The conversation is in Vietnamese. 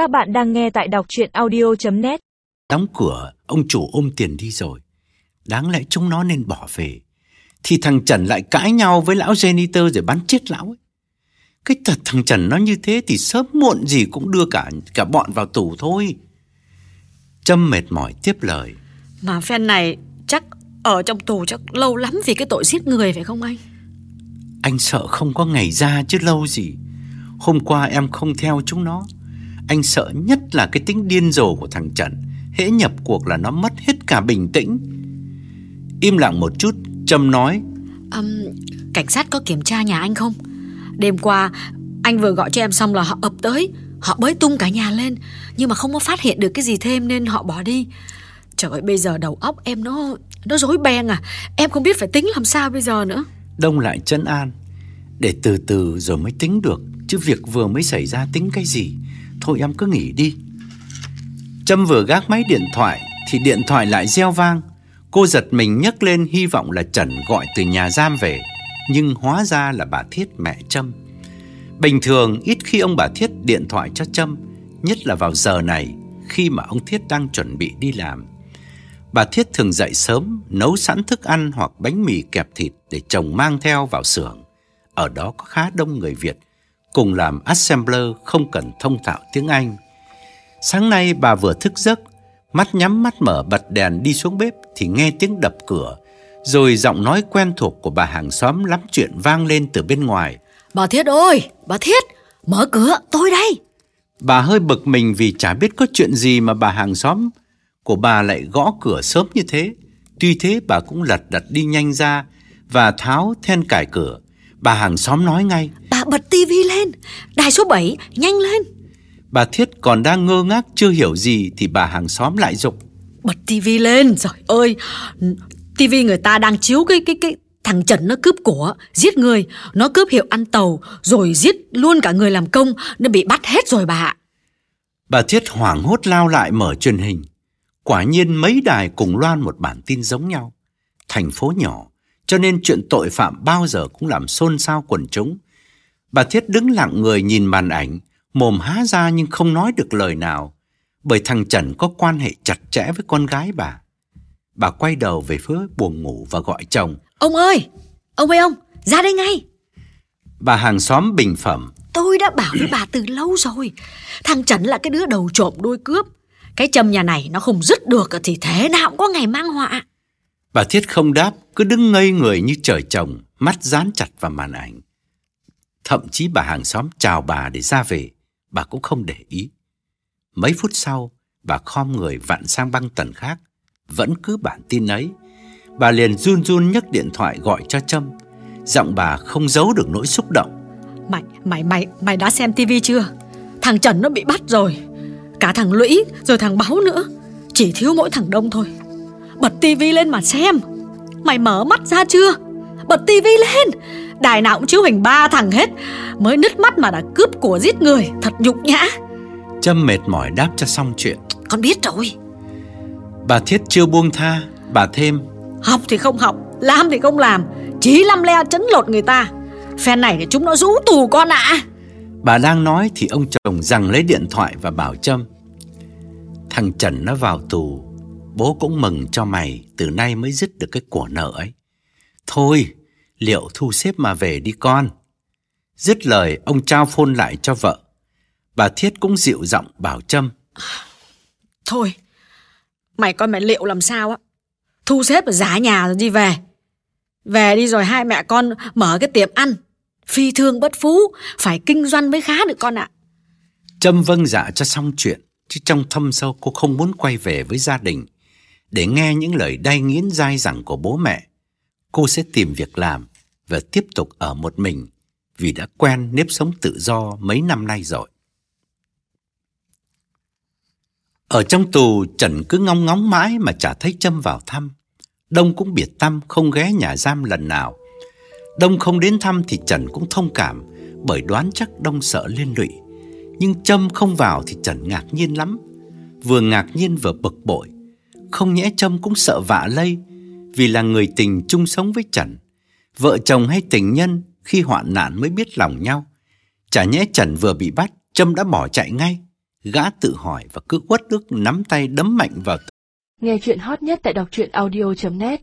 Các bạn đang nghe tại đọc chuyện audio.net Đóng cửa, ông chủ ôm tiền đi rồi. Đáng lẽ chúng nó nên bỏ về. Thì thằng Trần lại cãi nhau với lão janitor rồi bắn chết lão ấy. Cái thật thằng Trần nó như thế thì sớm muộn gì cũng đưa cả cả bọn vào tù thôi. Trâm mệt mỏi tiếp lời. Mà phen này chắc ở trong tù chắc lâu lắm vì cái tội giết người phải không anh? Anh sợ không có ngày ra chứ lâu gì. Hôm qua em không theo chúng nó. Anh sợ nhất là cái tính điên rồ của thằng Trần. Hễ nhập cuộc là nó mất hết cả bình tĩnh. Im lặng một chút, Trâm nói. Um, cảnh sát có kiểm tra nhà anh không? Đêm qua anh vừa gọi cho em xong là họ ập tới Họ bới tung cả nhà lên Nhưng mà không có phát hiện được cái gì thêm nên họ bỏ đi Trời ơi bây giờ đầu óc em nó Nó rối beng à Em không biết phải tính làm sao bây giờ nữa Đông lại chân an Để từ từ rồi mới tính được Chứ việc vừa mới xảy ra tính cái gì Thôi em cứ nghỉ đi. Trâm vừa gác máy điện thoại Thì điện thoại lại reo vang. Cô giật mình nhấc lên hy vọng là Trần gọi từ nhà giam về, Nhưng hóa ra là bà Thiết mẹ Trâm. Bình thường ít khi ông bà Thiết điện thoại cho Trâm, Nhất là vào giờ này, Khi mà ông Thiết đang chuẩn bị đi làm. Bà Thiết thường dậy sớm, Nấu sẵn thức ăn hoặc bánh mì kẹp thịt Để chồng mang theo vào xưởng. Ở đó có khá đông người Việt Cùng làm assembler không cần thông thạo tiếng Anh Sáng nay bà vừa thức giấc Mắt nhắm mắt mở bật đèn đi xuống bếp Thì nghe tiếng đập cửa Rồi giọng nói quen thuộc của bà hàng xóm lắm chuyện vang lên từ bên ngoài Bà Thiết ơi, bà Thiết, mở cửa, tôi đây. Bà hơi bực mình vì chả biết có chuyện gì mà bà hàng xóm của bà lại gõ cửa sớm như thế. Tuy thế bà cũng lật đật đi nhanh ra và tháo then cài cửa. Bà hàng xóm nói ngay. Bật tivi lên, đài số 7, nhanh lên. Bà Thiết còn đang ngơ ngác chưa hiểu gì thì bà hàng xóm lại dục. Bật tivi lên, trời ơi, tivi người ta đang chiếu cái cái cái Thằng Trần nó cướp của, giết người, nó cướp hiệu ăn tàu, rồi giết luôn cả người làm công, nó bị bắt hết rồi bà Bà Thiết hoảng hốt lao lại mở truyền hình. Quả nhiên mấy đài cùng loan một bản tin giống nhau. Thành phố nhỏ, cho nên chuyện tội phạm bao giờ cũng làm xôn xao quần chúng. Bà Thiết đứng lặng người nhìn màn ảnh, mồm há ra nhưng không nói được lời nào, bởi thằng Trần có quan hệ chặt chẽ với con gái bà. Bà quay đầu về phía buồng ngủ và gọi chồng. Ông ơi, ông ơi ông, ra đây ngay. Bà hàng xóm bình phẩm. Tôi đã bảo với bà từ lâu rồi. Thằng Trần là cái đứa đầu trộm đuôi cướp. Cái châm nhà này nó không dứt được thì thế nào cũng có ngày mang họa. Bà Thiết không đáp, cứ đứng ngây người như trời trồng, mắt dán chặt vào màn ảnh. Thậm chí bà hàng xóm chào bà để ra về, bà cũng không để ý. Mấy phút sau, bà khom người vặn sang băng tần khác, vẫn cứ bản tin ấy. Bà liền run run nhấc điện thoại gọi cho Trâm. Giọng bà không giấu được nỗi xúc động. Mày, mày, mày, mày đã xem tivi chưa? Thằng Trần nó bị bắt rồi. Cả thằng Lũy rồi thằng Báo nữa. Chỉ thiếu mỗi thằng Đông thôi. Bật tivi lên mà xem. Mày mở mắt ra chưa? Bật tivi lên. Đài nào cũng chiếu hình ba thằng hết. Mới nứt mắt mà đã cướp của giết người. Thật nhục nhã. Trâm mệt mỏi đáp cho xong chuyện. Con biết rồi. Bà Thiết chưa buông tha. Bà thêm Học thì không học Làm thì không làm Chỉ lăm le chấn lột người ta Phen này thì chúng nó rũ tù con ạ Bà đang nói thì ông chồng rằng lấy điện thoại và bảo Trâm Thằng Trần nó vào tù Bố cũng mừng cho mày Từ nay mới dứt được cái của nợ ấy Thôi Liệu thu xếp mà về đi con? Dứt lời ông trao phôn lại cho vợ. Bà Thiết cũng dịu giọng bảo Trâm. Thôi Mày coi mày liệu làm sao á. Thu xếp ở giá nhà rồi đi về. Về đi rồi hai mẹ con mở cái tiệm ăn. Phi thương bất phú Phải kinh doanh mới khá được con ạ. Trâm vâng dạ cho xong chuyện Chứ trong thâm sâu cô không muốn quay về với gia đình. Để nghe những lời đay nghiến dai dẳng của bố mẹ Cô sẽ tìm việc làm và tiếp tục ở một mình Vì đã quen nếp sống tự do mấy năm nay rồi Ở trong tù, Trần cứ ngóng ngóng mãi mà chả thấy Trâm vào thăm Đông cũng biệt tâm không ghé nhà giam lần nào. Đông không đến thăm thì Trần cũng thông cảm, bởi đoán chắc Đông sợ liên lụy. Nhưng Trâm không vào thì Trần ngạc nhiên lắm. Vừa ngạc nhiên vừa bực bội. Không nhẽ Trâm cũng sợ vạ lây vì là người tình chung sống với Trần. Vợ chồng hay tình nhân khi hoạn nạn mới biết lòng nhau. Chả nhẽ Trần vừa bị bắt, Trâm đã bỏ chạy ngay. Gã tự hỏi và cứ uất ức nắm tay đấm mạnh vào Nghe chuyện hot nhất tại đọc truyện audio.net